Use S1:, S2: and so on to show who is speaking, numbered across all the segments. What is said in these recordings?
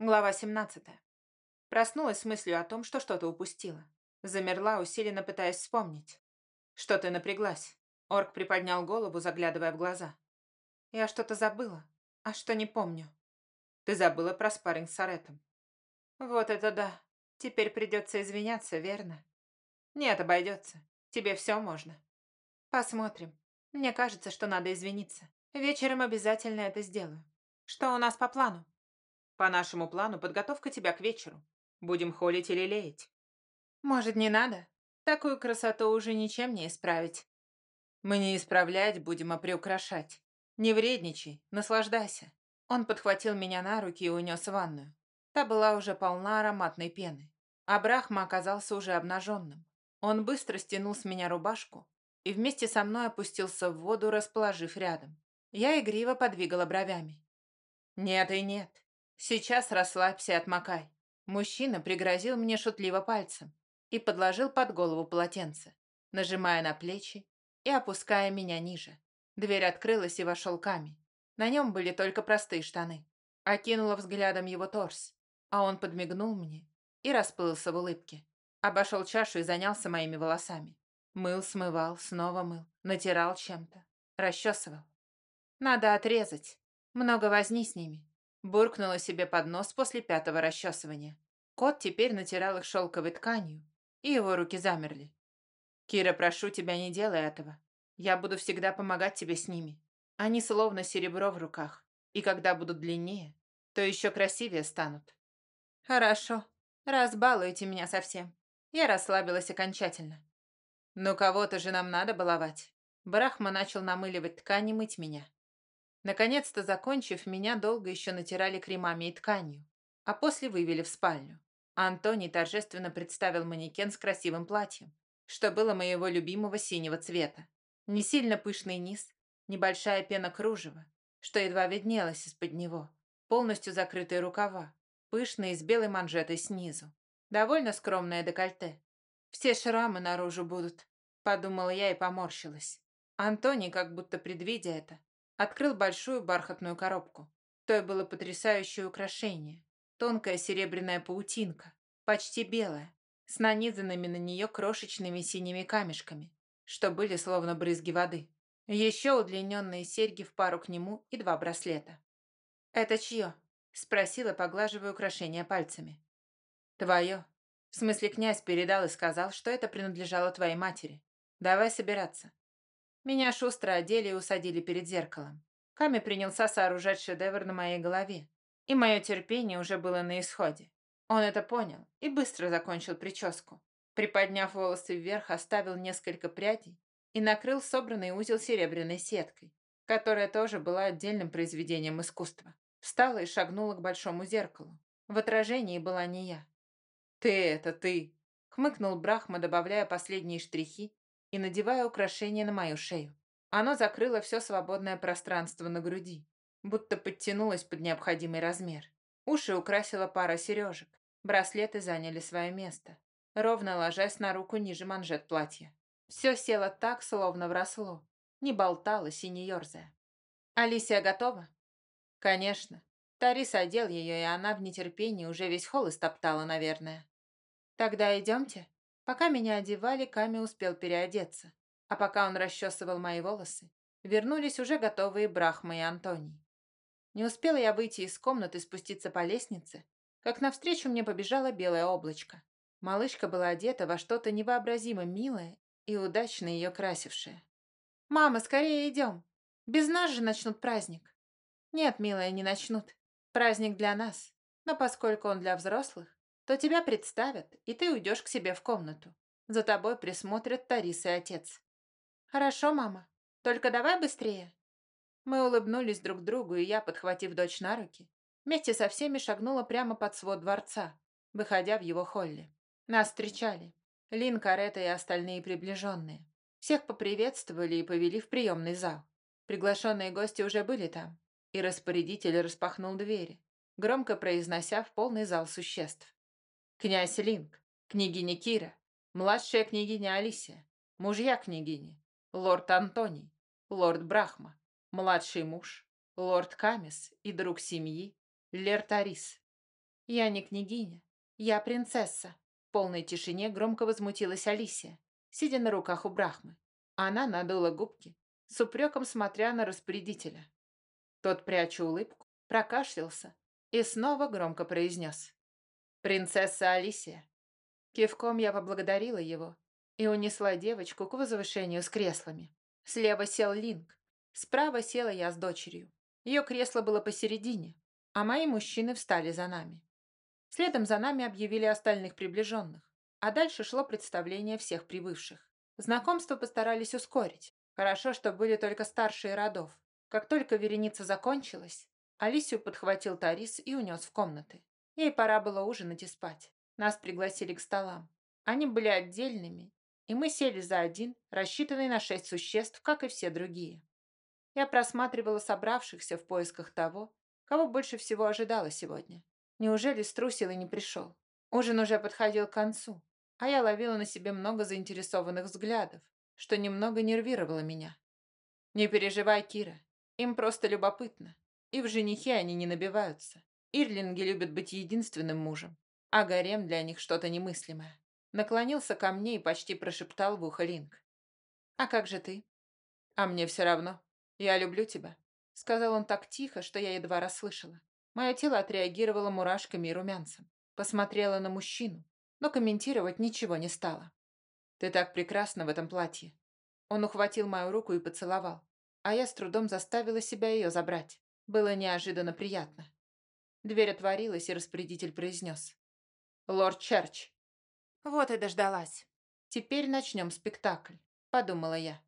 S1: Глава 17. Проснулась с мыслью о том, что что-то упустила. Замерла, усиленно пытаясь вспомнить. Что ты напряглась? Орк приподнял голову, заглядывая в глаза. Я что-то забыла, а что не помню. Ты забыла про спарринг с Аретом. Вот это да. Теперь придется извиняться, верно? Нет, обойдется. Тебе все можно. Посмотрим. Мне кажется, что надо извиниться. Вечером обязательно это сделаю. Что у нас по плану? По нашему плану подготовка тебя к вечеру. Будем холить или леять. Может, не надо? Такую красоту уже ничем не исправить. Мы не исправлять будем, а приукрашать. Не вредничай, наслаждайся. Он подхватил меня на руки и унес в ванную. Та была уже полна ароматной пены. А Брахма оказался уже обнаженным. Он быстро стянул с меня рубашку и вместе со мной опустился в воду, расположив рядом. Я игриво подвигала бровями. «Нет и нет. Сейчас расслабься и отмокай». Мужчина пригрозил мне шутливо пальцем и подложил под голову полотенце, нажимая на плечи и опуская меня ниже. Дверь открылась и вошел Ками. На нем были только простые штаны. Окинула взглядом его торс, а он подмигнул мне и расплылся в улыбке. Обошел чашу и занялся моими волосами. Мыл, смывал, снова мыл, натирал чем-то, расчесывал. Надо отрезать. Много возни с ними. Буркнула себе под нос после пятого расчесывания. Кот теперь натирал их шелковой тканью, и его руки замерли. «Кира, прошу тебя, не делай этого. Я буду всегда помогать тебе с ними. Они словно серебро в руках, и когда будут длиннее, то еще красивее станут». «Хорошо. Разбалуете меня совсем. Я расслабилась окончательно. Но кого-то же нам надо баловать. Брахма начал намыливать ткань и мыть меня. Наконец-то, закончив, меня долго еще натирали кремами и тканью, а после вывели в спальню. Антоний торжественно представил манекен с красивым платьем, что было моего любимого синего цвета. Не сильно пышный низ, небольшая пена кружева, что едва виднелась из-под него, полностью закрытые рукава, пышные с белой манжетой снизу. Довольно скромное декольте. Все шрамы наружу будут, подумала я и поморщилась. Антоний, как будто предвидя это, Открыл большую бархатную коробку. В той было потрясающее украшение. Тонкая серебряная паутинка, почти белая, с нанизанными на нее крошечными синими камешками, что были словно брызги воды. Еще удлиненные серьги в пару к нему и два браслета. «Это чье?» – спросила, поглаживая украшение пальцами. «Твое. В смысле, князь передал и сказал, что это принадлежало твоей матери. Давай собираться. Меня шустро одели и усадили перед зеркалом. Ками принялся сооружать шедевр на моей голове. И мое терпение уже было на исходе. Он это понял и быстро закончил прическу. Приподняв волосы вверх, оставил несколько прядей и накрыл собранный узел серебряной сеткой, которая тоже была отдельным произведением искусства. Встала и шагнула к большому зеркалу. В отражении была не я. «Ты это ты!» — хмыкнул Брахма, добавляя последние штрихи и надевая украшение на мою шею. Оно закрыло все свободное пространство на груди, будто подтянулось под необходимый размер. Уши украсила пара сережек. Браслеты заняли свое место, ровно ложась на руку ниже манжет платья. Все село так, словно вросло, не болталось и не ерзая. «Алисия готова?» «Конечно». Тарис одел ее, и она в нетерпении уже весь холл истоптала, наверное. «Тогда идемте?» Пока меня одевали, Ками успел переодеться. А пока он расчесывал мои волосы, вернулись уже готовые Брахма и Антоний. Не успела я выйти из комнаты и спуститься по лестнице, как навстречу мне побежало белое облачко. Малышка была одета во что-то невообразимо милое и удачно ее красившее. «Мама, скорее идем! Без нас же начнут праздник!» «Нет, милая, не начнут. Праздник для нас. Но поскольку он для взрослых, то тебя представят, и ты уйдешь к себе в комнату. За тобой присмотрят Тарис и отец. Хорошо, мама. Только давай быстрее. Мы улыбнулись друг другу, и я, подхватив дочь на руки, вместе со всеми шагнула прямо под свод дворца, выходя в его холле. Нас встречали. Лин, Карета и остальные приближенные. Всех поприветствовали и повели в приемный зал. Приглашенные гости уже были там, и распорядитель распахнул двери, громко произнося в полный зал существ. Князь Линк, княгиня Кира, младшая княгиня Алисия, мужья княгини, лорд Антоний, лорд Брахма, младший муж, лорд Камис и друг семьи Лертарис. «Я не княгиня. Я принцесса». В полной тишине громко возмутилась Алисия, сидя на руках у Брахмы. Она надула губки, с упреком смотря на распорядителя. Тот, пряча улыбку, прокашлялся и снова громко произнес. «Принцесса Алисия». Кивком я поблагодарила его и унесла девочку к возвышению с креслами. Слева сел Линк, справа села я с дочерью. Ее кресло было посередине, а мои мужчины встали за нами. Следом за нами объявили остальных приближенных, а дальше шло представление всех прибывших. Знакомство постарались ускорить. Хорошо, что были только старшие родов. Как только вереница закончилась, Алисию подхватил Тарис и унес в комнаты. Ей пора было ужинать и спать. Нас пригласили к столам. Они были отдельными и мы сели за один, рассчитанный на шесть существ, как и все другие. Я просматривала собравшихся в поисках того, кого больше всего ожидала сегодня. Неужели струсил и не пришел? Ужин уже подходил к концу, а я ловила на себе много заинтересованных взглядов, что немного нервировало меня. Не переживай, Кира, им просто любопытно. И в женихе они не набиваются. Ирлинги любят быть единственным мужем, а гарем для них что-то немыслимое. Наклонился ко мне и почти прошептал в ухо Линк. «А как же ты?» «А мне все равно. Я люблю тебя», — сказал он так тихо, что я едва расслышала. Мое тело отреагировало мурашками и румянцем. Посмотрела на мужчину, но комментировать ничего не стала. «Ты так прекрасна в этом платье». Он ухватил мою руку и поцеловал, а я с трудом заставила себя ее забрать. Было неожиданно приятно. Дверь отворилась, и распорядитель произнес. «Лорд Черч, вот и дождалась. Теперь начнем спектакль, подумала я.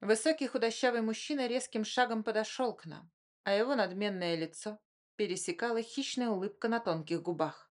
S1: Высокий худощавый мужчина резким шагом подошел к нам, а его надменное лицо пересекала хищная улыбка на тонких губах.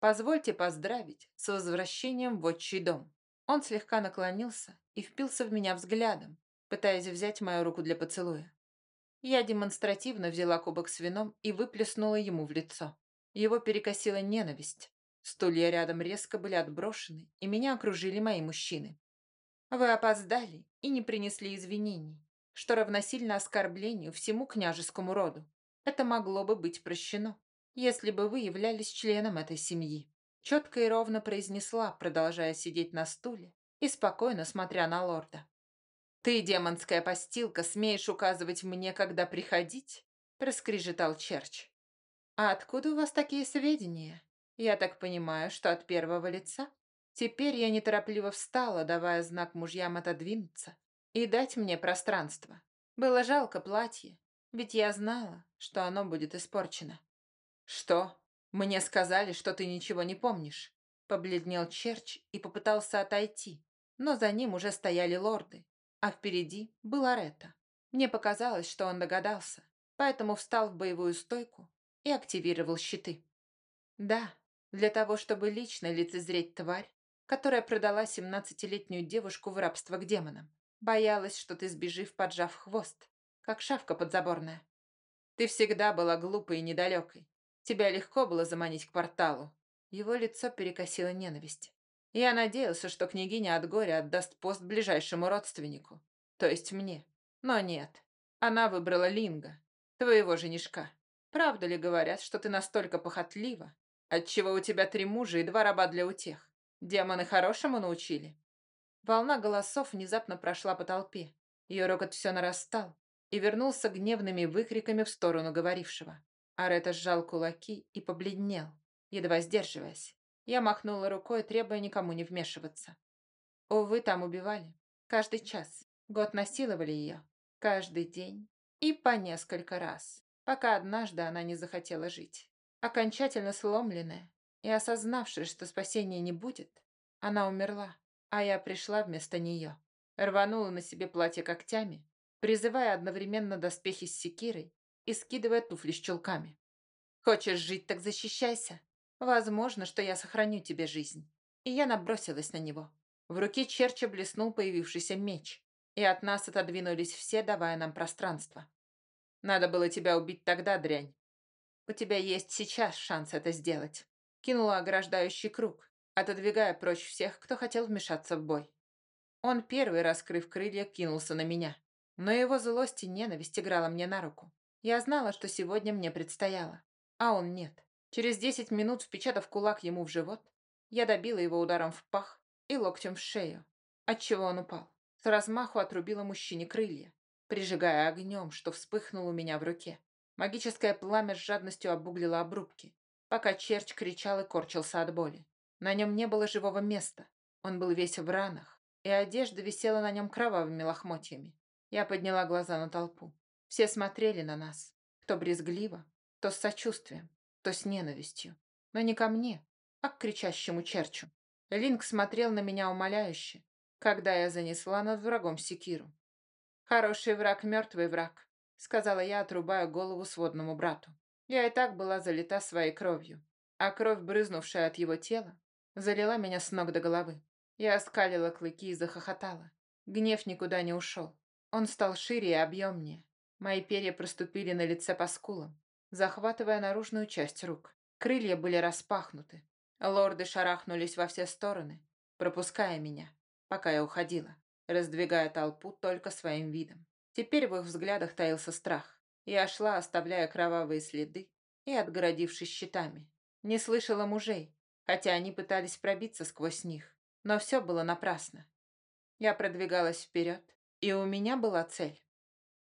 S1: «Позвольте поздравить с возвращением в отчий дом». Он слегка наклонился и впился в меня взглядом, пытаясь взять мою руку для поцелуя. Я демонстративно взяла кубок с вином и выплеснула ему в лицо. Его перекосила ненависть, Стулья рядом резко были отброшены, и меня окружили мои мужчины. Вы опоздали и не принесли извинений, что равносильно оскорблению всему княжескому роду. Это могло бы быть прощено, если бы вы являлись членом этой семьи. Четко и ровно произнесла, продолжая сидеть на стуле и спокойно смотря на лорда. «Ты, демонская постилка, смеешь указывать мне, когда приходить?» – проскрежетал Черч. «А откуда у вас такие сведения?» Я так понимаю, что от первого лица? Теперь я неторопливо встала, давая знак мужьям отодвинуться и дать мне пространство. Было жалко платье, ведь я знала, что оно будет испорчено. «Что? Мне сказали, что ты ничего не помнишь?» Побледнел Черч и попытался отойти, но за ним уже стояли лорды, а впереди была Рета. Мне показалось, что он догадался, поэтому встал в боевую стойку и активировал щиты. Да, для того, чтобы лично лицезреть тварь, которая продала семнадцатилетнюю девушку в рабство к демонам. Боялась, что ты сбежишь, поджав хвост, как шавка подзаборная. Ты всегда была глупой и недалекой. Тебя легко было заманить к порталу. Его лицо перекосило ненависть. Я надеялся, что княгиня от горя отдаст пост ближайшему родственнику, то есть мне. Но нет. Она выбрала Линга, твоего женишка. Правда ли говорят, что ты настолько похотлива, Отчего у тебя три мужа и два раба для утех? Демоны хорошему научили?» Волна голосов внезапно прошла по толпе. Ее рокот все нарастал и вернулся гневными выкриками в сторону говорившего. Арета сжал кулаки и побледнел, едва сдерживаясь. Я махнула рукой, требуя никому не вмешиваться. Увы, там убивали. Каждый час. Год насиловали ее. Каждый день. И по несколько раз. Пока однажды она не захотела жить. Окончательно сломленная и осознавшая, что спасения не будет, она умерла, а я пришла вместо нее. Рванула на себе платье когтями, призывая одновременно доспехи с секирой и скидывая туфли с чулками. «Хочешь жить, так защищайся. Возможно, что я сохраню тебе жизнь». И я набросилась на него. В руке Черча блеснул появившийся меч, и от нас отодвинулись все, давая нам пространство. «Надо было тебя убить тогда, дрянь. У тебя есть сейчас шанс это сделать. Кинула ограждающий круг, отодвигая прочь всех, кто хотел вмешаться в бой. Он первый, раскрыв крылья, кинулся на меня. Но его злость и ненависть играла мне на руку. Я знала, что сегодня мне предстояло, а он нет. Через десять минут, впечатав кулак ему в живот, я добила его ударом в пах и локтем в шею, отчего он упал. С размаху отрубила мужчине крылья, прижигая огнем, что вспыхнул у меня в руке. Магическое пламя с жадностью обуглило обрубки, пока черч кричал и корчился от боли. На нем не было живого места. Он был весь в ранах, и одежда висела на нем кровавыми лохмотьями. Я подняла глаза на толпу. Все смотрели на нас, кто брезгливо, то с сочувствием, то с ненавистью. Но не ко мне, а к кричащему черчу. Линк смотрел на меня умоляюще, когда я занесла над врагом секиру. «Хороший враг, мертвый враг», — сказала я, отрубая голову сводному брату. Я и так была залита своей кровью, а кровь, брызнувшая от его тела, залила меня с ног до головы. Я оскалила клыки и захохотала. Гнев никуда не ушел. Он стал шире и объемнее. Мои перья проступили на лице по скулам, захватывая наружную часть рук. Крылья были распахнуты. Лорды шарахнулись во все стороны, пропуская меня, пока я уходила, раздвигая толпу только своим видом. Теперь в их взглядах таился страх. Я шла, оставляя кровавые следы и отгородившись щитами. Не слышала мужей, хотя они пытались пробиться сквозь них. Но все было напрасно. Я продвигалась вперед, и у меня была цель.